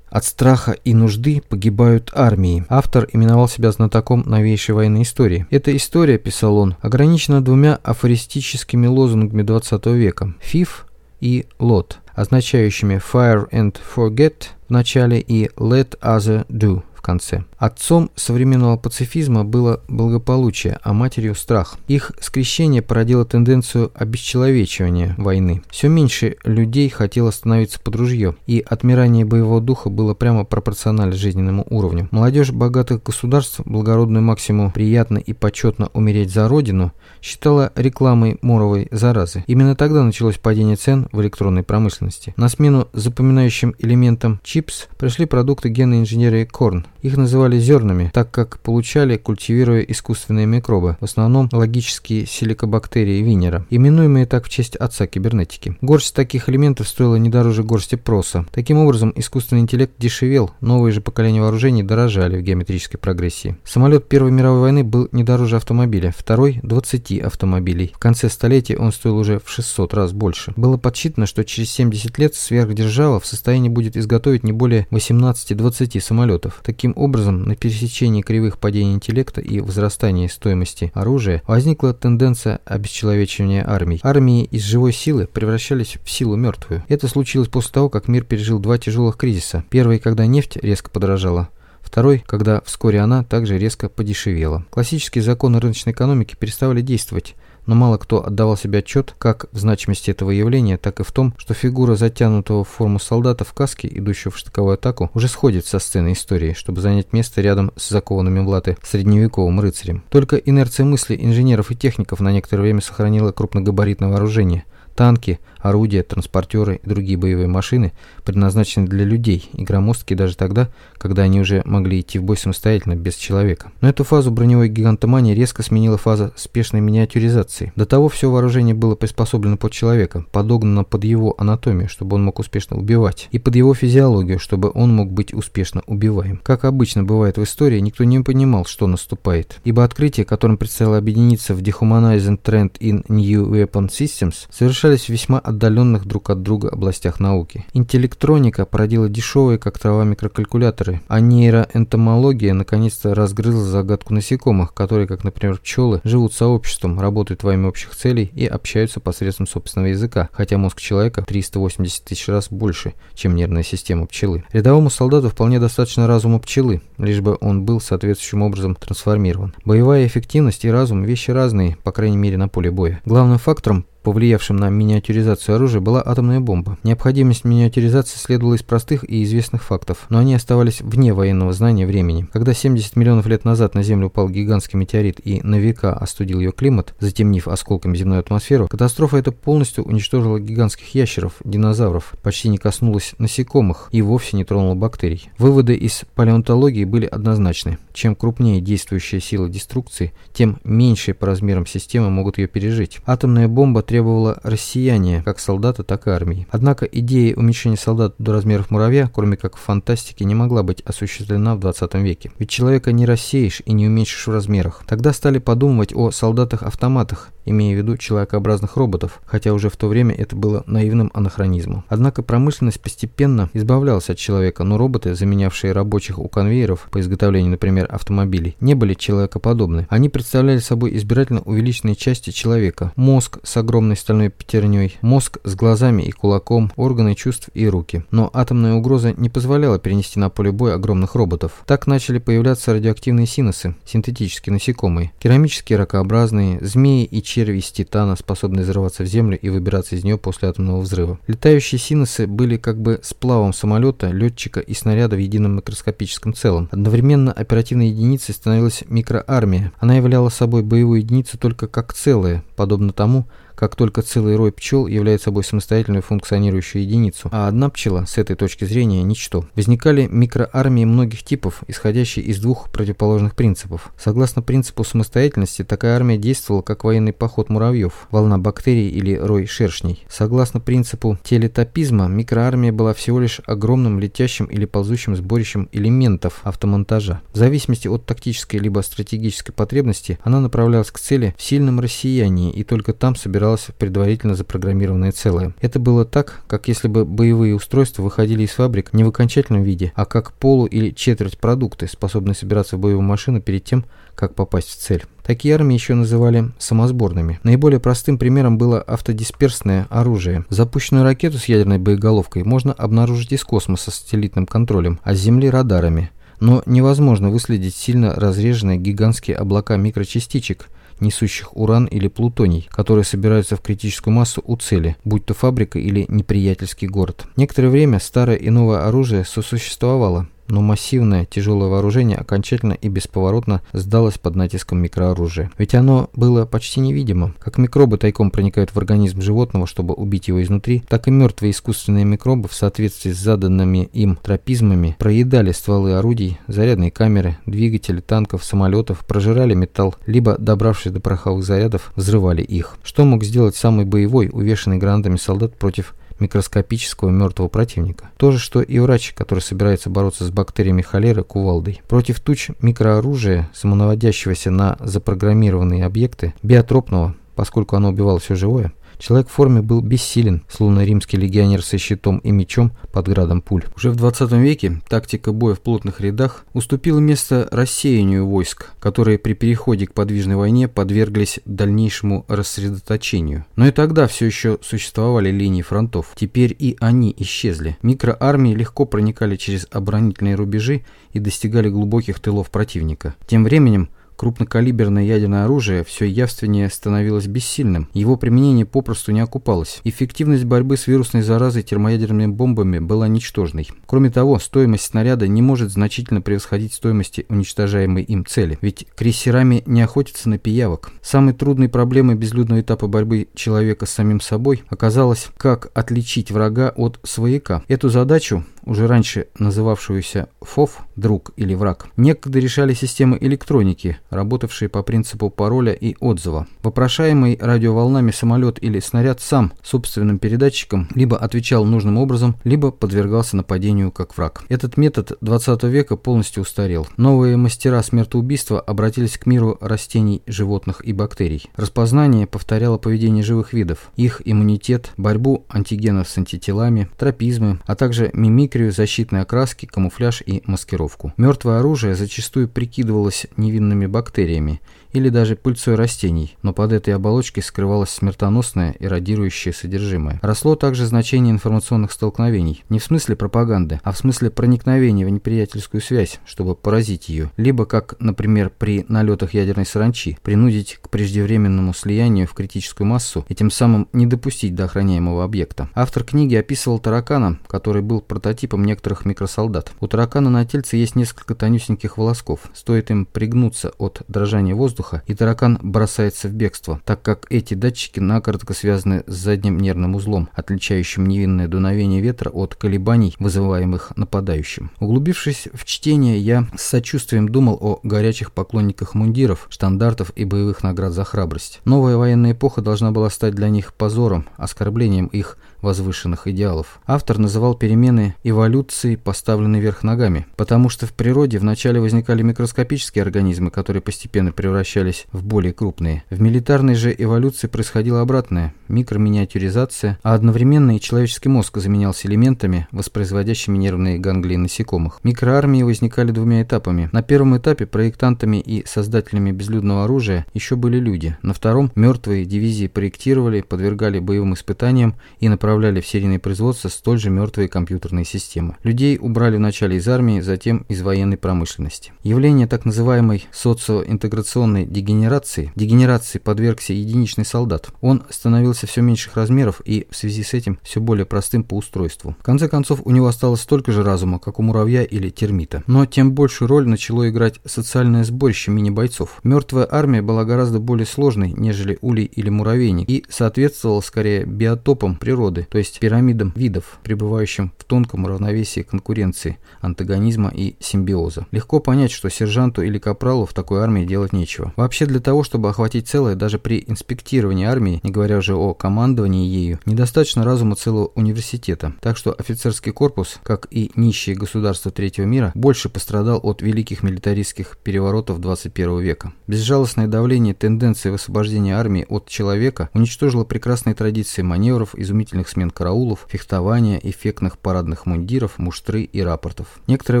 От страха и нужды погибают армии. Автор именовал себя знатоком новейшей военной истории. Эта история, писал он, ограничена двумя афористическими лозунгами 20 века – «Фиф» и «Лот», означающими «Fire and Forget» в начале и «Let Other Do» конце. Отцом современного пацифизма было благополучие, а матерью страх. Их скрещение породило тенденцию обесчеловечивания войны. Все меньше людей хотело становиться под ружье, и отмирание боевого духа было прямо пропорционально жизненному уровню. Молодежь богатых государств благородную максимум «приятно и почетно умереть за родину» считала рекламой моровой заразы. Именно тогда началось падение цен в электронной промышленности. На смену запоминающим элементам чипс пришли продукты генной инженерии Корн, их называли зернами, так как получали, культивируя искусственные микробы, в основном логические силикобактерии Винера, именуемые так в честь отца кибернетики. Горсть таких элементов стоила не дороже горсти проса. Таким образом, искусственный интеллект дешевел, новые же поколения вооружений дорожали в геометрической прогрессии. Самолет Первой мировой войны был не дороже автомобиля, второй – 20 автомобилей. В конце столетия он стоил уже в 600 раз больше. Было подсчитано, что через 70 лет сверхдержава в состоянии будет изготовить не более 18-20 самолетов. Таким образом, на пересечении кривых падения интеллекта и возрастания стоимости оружия возникла тенденция обесчеловечивания армий. Армии из живой силы превращались в силу мертвую. Это случилось после того, как мир пережил два тяжелых кризиса. Первый, когда нефть резко подорожала, Второй, когда вскоре она также резко подешевела. Классические законы рыночной экономики переставали действовать, но мало кто отдавал себе отчет как в значимости этого явления, так и в том, что фигура затянутого в форму солдата в каске, идущего в штыковую атаку, уже сходит со сцены истории, чтобы занять место рядом с закованными в латы средневековым рыцарем. Только инерция мысли инженеров и техников на некоторое время сохранила крупногабаритное вооружение – Танки, орудия, транспортеры и другие боевые машины предназначены для людей и громоздкие даже тогда, когда они уже могли идти в бой самостоятельно, без человека. Но эту фазу броневой гигантомании резко сменила фаза спешной миниатюризации. До того все вооружение было приспособлено под человека, подогнано под его анатомию, чтобы он мог успешно убивать, и под его физиологию, чтобы он мог быть успешно убиваем. Как обычно бывает в истории, никто не понимал, что наступает, ибо открытие, которым предстояло объединиться в Dehumanizing Trend in New Weapon Systems, совершались в весьма отдаленных друг от друга областях науки. Интеллектроника породила дешевые, как трава, микрокалькуляторы, а нейроэнтомология наконец-то разгрызла загадку насекомых, которые, как, например, пчелы, живут сообществом, работают во имя общих целей и общаются посредством собственного языка, хотя мозг человека 380 тысяч раз больше, чем нервная система пчелы. Рядовому солдату вполне достаточно разума пчелы, лишь бы он был соответствующим образом трансформирован. Боевая эффективность и разум – вещи разные, по крайней мере на поле боя. Главным фактором повлиявшим на миниатюризацию оружия, была атомная бомба. Необходимость миниатюризации следовала из простых и известных фактов, но они оставались вне военного знания времени. Когда 70 миллионов лет назад на Землю упал гигантский метеорит и на века остудил ее климат, затемнив осколками земную атмосферу, катастрофа эта полностью уничтожила гигантских ящеров, динозавров, почти не коснулась насекомых и вовсе не тронула бактерий. Выводы из палеонтологии были однозначны. Чем крупнее действующая сила деструкции, тем меньшие по размерам системы могут ее пережить. Атомная бомба требует требовала рассияния как солдата, так и армии. Однако идея уменьшения солдат до размеров муравья, кроме как в фантастике, не могла быть осуществлена в 20 веке. Ведь человека не рассеешь и не уменьшишь в размерах. Тогда стали подумывать о солдатах-автоматах, имея в виду человекообразных роботов, хотя уже в то время это было наивным анахронизмом. Однако промышленность постепенно избавлялась от человека, но роботы, заменявшие рабочих у конвейеров по изготовлению, например, автомобилей, не были человекоподобны. Они представляли собой избирательно увеличенные части человека. Мозг с огромной стальной пятерней, мозг с глазами и кулаком, органы чувств и руки. Но атомная угроза не позволяла перенести на поле боя огромных роботов. Так начали появляться радиоактивные синусы, синтетические насекомые, керамические ракообразные, змеи и черви из титана, способные взрываться в землю и выбираться из нее после атомного взрыва. Летающие синусы были как бы сплавом самолета, летчика и снаряда в едином микроскопическом целом. Одновременно оперативной единицей становилась микроармия. Она являла собой боевую единицу только как целое, подобно тому, как только целый рой пчел является собой самостоятельную функционирующую единицу, а одна пчела с этой точки зрения – ничто. Возникали микроармии многих типов, исходящие из двух противоположных принципов. Согласно принципу самостоятельности, такая армия действовала как военный поход муравьев, волна бактерий или рой шершней. Согласно принципу телетопизма, микроармия была всего лишь огромным летящим или ползущим сборищем элементов автомонтажа. В зависимости от тактической либо стратегической потребности, она направлялась к цели в сильном рассеянии и только там собиралось предварительно запрограммированное целое. Это было так, как если бы боевые устройства выходили из фабрик не в окончательном виде, а как полу или четверть продукты, способные собираться в боевую машину перед тем, как попасть в цель. Такие армии еще называли самосборными. Наиболее простым примером было автодисперсное оружие. Запущенную ракету с ядерной боеголовкой можно обнаружить из космоса с сателлитным контролем, а с Земли радарами. Но невозможно выследить сильно разреженные гигантские облака микрочастичек, несущих уран или плутоний, которые собираются в критическую массу у цели, будь то фабрика или неприятельский город. Некоторое время старое и новое оружие сосуществовало, но массивное тяжелое вооружение окончательно и бесповоротно сдалось под натиском микрооружия. Ведь оно было почти невидимо. Как микробы тайком проникают в организм животного, чтобы убить его изнутри, так и мертвые искусственные микробы в соответствии с заданными им тропизмами проедали стволы орудий, зарядные камеры, двигатели танков, самолетов, прожирали металл, либо, добравшись до пороховых зарядов, взрывали их. Что мог сделать самый боевой, увешанный гранатами солдат против микроскопического мертвого противника. То же, что и врач, который собирается бороться с бактериями холеры кувалдой. Против туч микрооружия, самонаводящегося на запрограммированные объекты, биотропного, поскольку оно убивало все живое, Человек в форме был бессилен, словно римский легионер со щитом и мечом под градом пуль. Уже в 20 веке тактика боя в плотных рядах уступила место рассеянию войск, которые при переходе к подвижной войне подверглись дальнейшему рассредоточению. Но и тогда все еще существовали линии фронтов. Теперь и они исчезли. Микроармии легко проникали через оборонительные рубежи и достигали глубоких тылов противника. Тем временем Крупнокалиберное ядерное оружие все явственнее становилось бессильным, его применение попросту не окупалось. Эффективность борьбы с вирусной заразой термоядерными бомбами была ничтожной. Кроме того, стоимость снаряда не может значительно превосходить стоимости уничтожаемой им цели, ведь крейсерами не охотятся на пиявок. Самой трудной проблемой безлюдного этапа борьбы человека с самим собой оказалось, как отличить врага от свояка. Эту задачу уже раньше называвшуюся ФОВ, друг или враг, некогда решали системы электроники, работавшие по принципу пароля и отзыва. Вопрошаемый радиоволнами самолет или снаряд сам собственным передатчиком либо отвечал нужным образом, либо подвергался нападению как враг. Этот метод 20 века полностью устарел. Новые мастера смертоубийства обратились к миру растений, животных и бактерий. Распознание повторяло поведение живых видов, их иммунитет, борьбу антигенов с антителами, тропизмы, а также мимикрию мимикрию, защитные окраски, камуфляж и маскировку. Мертвое оружие зачастую прикидывалось невинными бактериями или даже пыльцой растений, но под этой оболочкой скрывалось смертоносное иррадирующее содержимое. Росло также значение информационных столкновений, не в смысле пропаганды, а в смысле проникновения в неприятельскую связь, чтобы поразить ее, либо, как, например, при налетах ядерной саранчи, принудить к преждевременному слиянию в критическую массу и тем самым не допустить до охраняемого объекта. Автор книги описывал таракана, который был прототипом типом некоторых микросолдат. У таракана на тельце есть несколько тонюсеньких волосков. Стоит им пригнуться от дрожания воздуха, и таракан бросается в бегство, так как эти датчики накоротко связаны с задним нервным узлом, отличающим невинное дуновение ветра от колебаний, вызываемых нападающим. Углубившись в чтение, я с сочувствием думал о горячих поклонниках мундиров, штандартов и боевых наград за храбрость. Новая военная эпоха должна была стать для них позором, оскорблением их возвышенных идеалов. Автор называл перемены эволюцией, поставленной вверх ногами, потому что в природе вначале возникали микроскопические организмы, которые постепенно превращались в более крупные. В милитарной же эволюции происходило обратное – микроминиатюризация, а одновременно и человеческий мозг заменялся элементами, воспроизводящими нервные ганглии насекомых. Микроармии возникали двумя этапами. На первом этапе проектантами и создателями безлюдного оружия еще были люди. На втором – мертвые дивизии проектировали, подвергали боевым испытаниям и направляли направляли в серийное производство столь же мертвые компьютерные системы. Людей убрали вначале из армии, затем из военной промышленности. Явление так называемой социоинтеграционной дегенерации, дегенерации подвергся единичный солдат. Он становился все меньших размеров и в связи с этим все более простым по устройству. В конце концов, у него осталось столько же разума, как у муравья или термита. Но тем большую роль начало играть социальное сборище мини-бойцов. Мертвая армия была гораздо более сложной, нежели улей или муравейник, и соответствовала скорее биотопам природы, породы, то есть пирамидам видов, пребывающим в тонком равновесии конкуренции, антагонизма и симбиоза. Легко понять, что сержанту или капралу в такой армии делать нечего. Вообще для того, чтобы охватить целое, даже при инспектировании армии, не говоря уже о командовании ею, недостаточно разума целого университета. Так что офицерский корпус, как и нищие государства третьего мира, больше пострадал от великих милитаристских переворотов 21 века. Безжалостное давление тенденции в освобождении армии от человека уничтожило прекрасные традиции маневров, изумительных смен караулов, фехтования, эффектных парадных мундиров, муштры и рапортов. Некоторое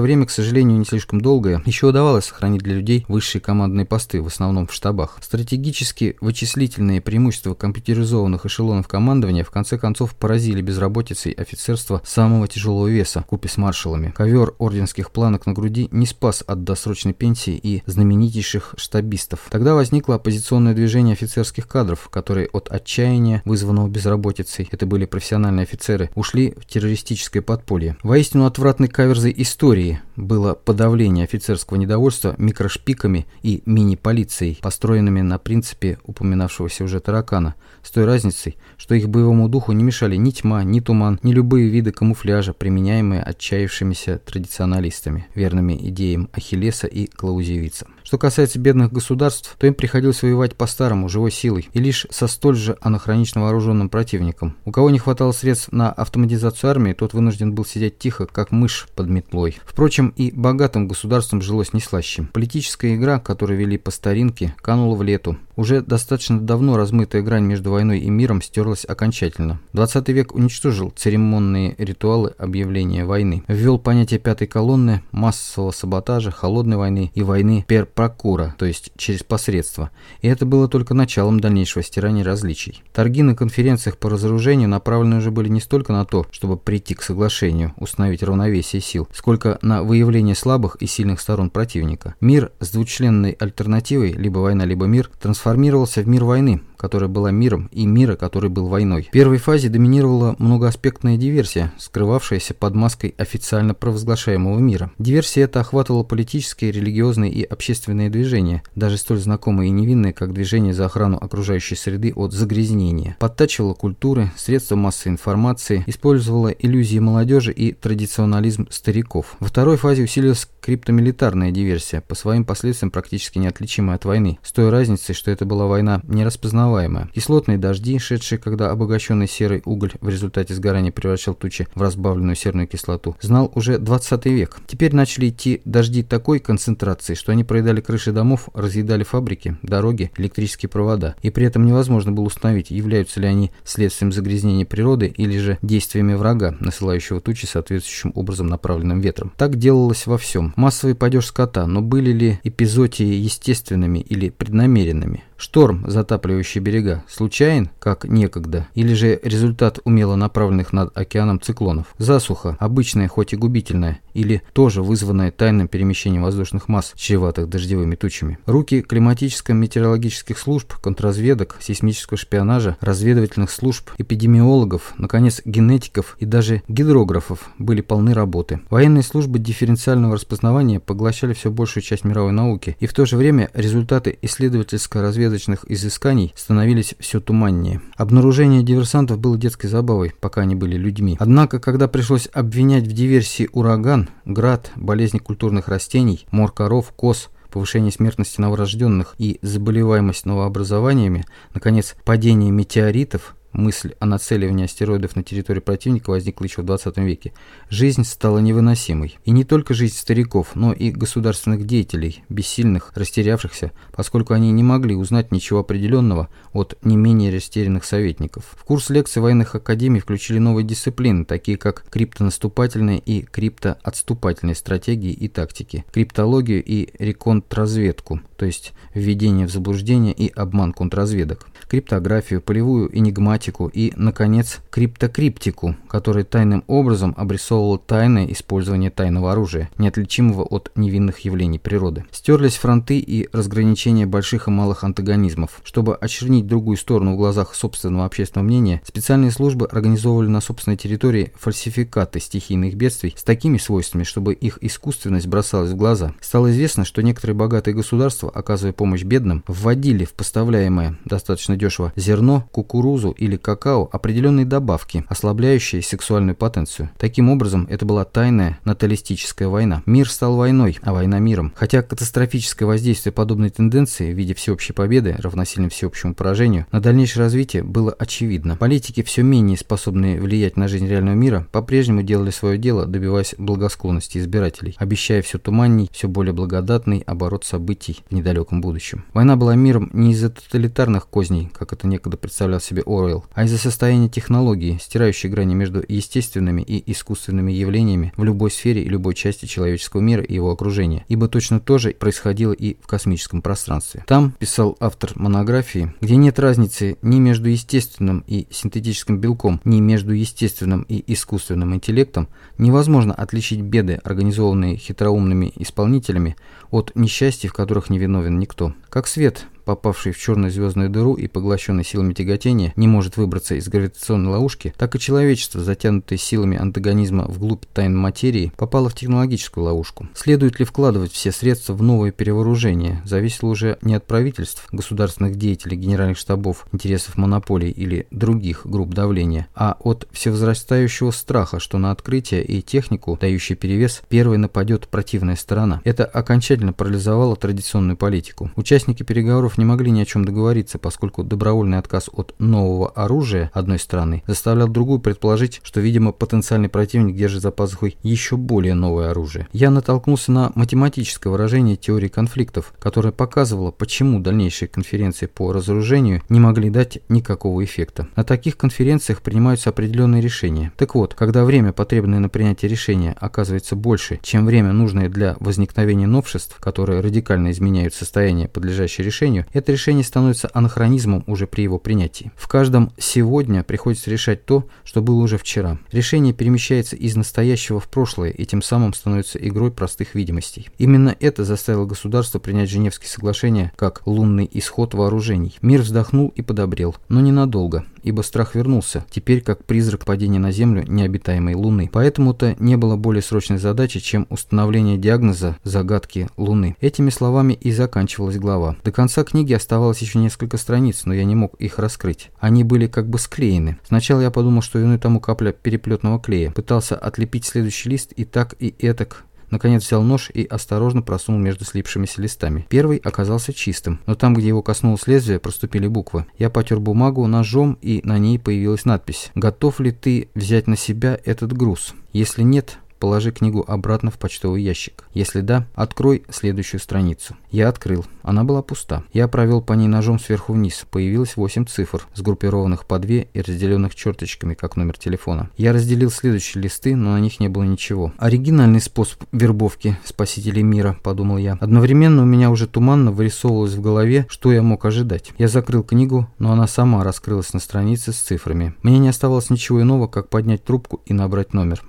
время, к сожалению, не слишком долгое, еще удавалось сохранить для людей высшие командные посты, в основном в штабах. Стратегически вычислительные преимущества компьютеризованных эшелонов командования в конце концов поразили безработицей офицерства самого тяжелого веса, купе с маршалами. Ковер орденских планок на груди не спас от досрочной пенсии и знаменитейших штабистов. Тогда возникло оппозиционное движение офицерских кадров, которые от отчаяния, вызванного безработицей, это были профессиональные офицеры, ушли в террористическое подполье. Воистину отвратной каверзой истории было подавление офицерского недовольства микрошпиками и мини-полицией, построенными на принципе упоминавшегося уже таракана, с той разницей, что их боевому духу не мешали ни тьма, ни туман, ни любые виды камуфляжа, применяемые отчаявшимися традиционалистами, верными идеям Ахиллеса и Клаузевица. Что касается бедных государств, то им приходилось воевать по-старому, живой силой, и лишь со столь же анахронично вооруженным противником. У кого не хватало средств на автоматизацию армии, тот вынужден был сидеть тихо, как мышь под метлой. Впрочем, и богатым государствам жилось не слаще. Политическая игра, которую вели по старинке, канула в лету. Уже достаточно давно размытая грань между войной и миром стерлась окончательно. 20 век уничтожил церемонные ритуалы объявления войны. Ввел понятие пятой колонны, массового саботажа, холодной войны и войны пер прокура, то есть через посредство. И это было только началом дальнейшего стирания различий. Торги на конференциях по разоружению направлены уже были не столько на то, чтобы прийти к соглашению, установить равновесие сил, сколько на выявление слабых и сильных сторон противника. Мир с двучленной альтернативой, либо война, либо мир, трансформировался в мир войны, которая была миром, и мира, который был войной. В первой фазе доминировала многоаспектная диверсия, скрывавшаяся под маской официально провозглашаемого мира. Диверсия эта охватывала политические, религиозные и общественные движения, даже столь знакомые и невинные, как движение за охрану окружающей среды от загрязнения. Подтачивала культуры, средства массовой информации, использовала иллюзии молодежи и традиционализм стариков. Во второй фазе усилилась криптомилитарная диверсия, по своим последствиям практически неотличимая от войны, с той разницей, что это была война не распознаваемая, узнаваемое. Кислотные дожди, шедшие, когда обогащенный серый уголь в результате сгорания превращал тучи в разбавленную серную кислоту, знал уже 20 век. Теперь начали идти дожди такой концентрации, что они проедали крыши домов, разъедали фабрики, дороги, электрические провода. И при этом невозможно было установить, являются ли они следствием загрязнения природы или же действиями врага, насылающего тучи соответствующим образом направленным ветром. Так делалось во всем. Массовый падеж скота, но были ли эпизодии естественными или преднамеренными? Шторм, затапливающий берега, случайен, как некогда, или же результат умело направленных над океаном циклонов? Засуха, обычная, хоть и губительная, или тоже вызванная тайным перемещением воздушных масс, чреватых дождевыми тучами? Руки климатическо-метеорологических служб, контрразведок, сейсмического шпионажа, разведывательных служб, эпидемиологов, наконец, генетиков и даже гидрографов были полны работы. Военные службы дифференциального распознавания поглощали все большую часть мировой науки, и в то же время результаты исследовательско разведывательной разведочных изысканий становились все туманнее. Обнаружение диверсантов было детской забавой, пока они были людьми. Однако, когда пришлось обвинять в диверсии ураган, град, болезни культурных растений, мор коров, коз, повышение смертности новорожденных и заболеваемость новообразованиями, наконец, падение метеоритов, Мысль о нацеливании астероидов на территорию противника возникла еще в 20 веке. Жизнь стала невыносимой. И не только жизнь стариков, но и государственных деятелей, бессильных, растерявшихся, поскольку они не могли узнать ничего определенного от не менее растерянных советников. В курс лекций военных академий включили новые дисциплины, такие как криптонаступательные и криптоотступательные стратегии и тактики, криптологию и реконтрразведку, то есть введение в заблуждение и обман контрразведок, криптографию, полевую энигматику, математику и, наконец, криптокриптику, который тайным образом обрисовывал тайное использование тайного оружия, неотличимого от невинных явлений природы. Стерлись фронты и разграничения больших и малых антагонизмов. Чтобы очернить другую сторону в глазах собственного общественного мнения, специальные службы организовывали на собственной территории фальсификаты стихийных бедствий с такими свойствами, чтобы их искусственность бросалась в глаза. Стало известно, что некоторые богатые государства, оказывая помощь бедным, вводили в поставляемое достаточно дешево зерно, кукурузу или или какао определенные добавки, ослабляющие сексуальную потенцию. Таким образом, это была тайная наталистическая война. Мир стал войной, а война миром. Хотя катастрофическое воздействие подобной тенденции в виде всеобщей победы равносильно всеобщему поражению на дальнейшее развитие было очевидно. Политики, все менее способные влиять на жизнь реального мира, по-прежнему делали свое дело, добиваясь благосклонности избирателей, обещая все туманней, все более благодатный оборот событий в недалеком будущем. Война была миром не из-за тоталитарных козней, как это некогда представлял себе Оруэлл, а из-за состояния технологии, стирающей грани между естественными и искусственными явлениями в любой сфере и любой части человеческого мира и его окружения, ибо точно то же происходило и в космическом пространстве. Там, писал автор монографии, где нет разницы ни между естественным и синтетическим белком, ни между естественным и искусственным интеллектом, невозможно отличить беды, организованные хитроумными исполнителями, от несчастий, в которых не виновен никто. Как свет, попавший в черную звездную дыру и поглощенный силами тяготения, не может выбраться из гравитационной ловушки, так и человечество, затянутое силами антагонизма вглубь тайн материи, попало в технологическую ловушку. Следует ли вкладывать все средства в новое перевооружение, зависело уже не от правительств, государственных деятелей, генеральных штабов, интересов монополий или других групп давления, а от всевозрастающего страха, что на открытие и технику, дающий перевес, первой нападет противная сторона. Это окончательно парализовало традиционную политику. Участники переговоров не могли ни о чем договориться, поскольку добровольный отказ от нового оружия одной страны заставлял другую предположить, что, видимо, потенциальный противник держит за пазухой еще более новое оружие. Я натолкнулся на математическое выражение теории конфликтов, которое показывало, почему дальнейшие конференции по разоружению не могли дать никакого эффекта. На таких конференциях принимаются определенные решения. Так вот, когда время, потребное на принятие решения, оказывается больше, чем время, нужное для возникновения новшеств, которые радикально изменяют состояние, подлежащее решению, это решение становится анахронизмом уже при его принятии. В каждом сегодня приходится решать то, что было уже вчера. Решение перемещается из настоящего в прошлое и тем самым становится игрой простых видимостей. Именно это заставило государство принять Женевские соглашения как лунный исход вооружений. Мир вздохнул и подобрел, но ненадолго ибо страх вернулся, теперь как призрак падения на Землю необитаемой Луны. Поэтому-то не было более срочной задачи, чем установление диагноза загадки Луны. Этими словами и заканчивалась глава. До конца книги оставалось еще несколько страниц, но я не мог их раскрыть. Они были как бы склеены. Сначала я подумал, что виной тому капля переплетного клея. Пытался отлепить следующий лист и так, и этак Наконец взял нож и осторожно просунул между слипшимися листами. Первый оказался чистым, но там, где его коснулось лезвие, проступили буквы. Я потер бумагу ножом, и на ней появилась надпись «Готов ли ты взять на себя этот груз? Если нет, Положи книгу обратно в почтовый ящик. Если да, открой следующую страницу. Я открыл. Она была пуста. Я провел по ней ножом сверху вниз. Появилось 8 цифр, сгруппированных по две и разделенных черточками, как номер телефона. Я разделил следующие листы, но на них не было ничего. Оригинальный способ вербовки спасителей мира, подумал я. Одновременно у меня уже туманно вырисовывалось в голове, что я мог ожидать. Я закрыл книгу, но она сама раскрылась на странице с цифрами. Мне не оставалось ничего иного, как поднять трубку и набрать номер.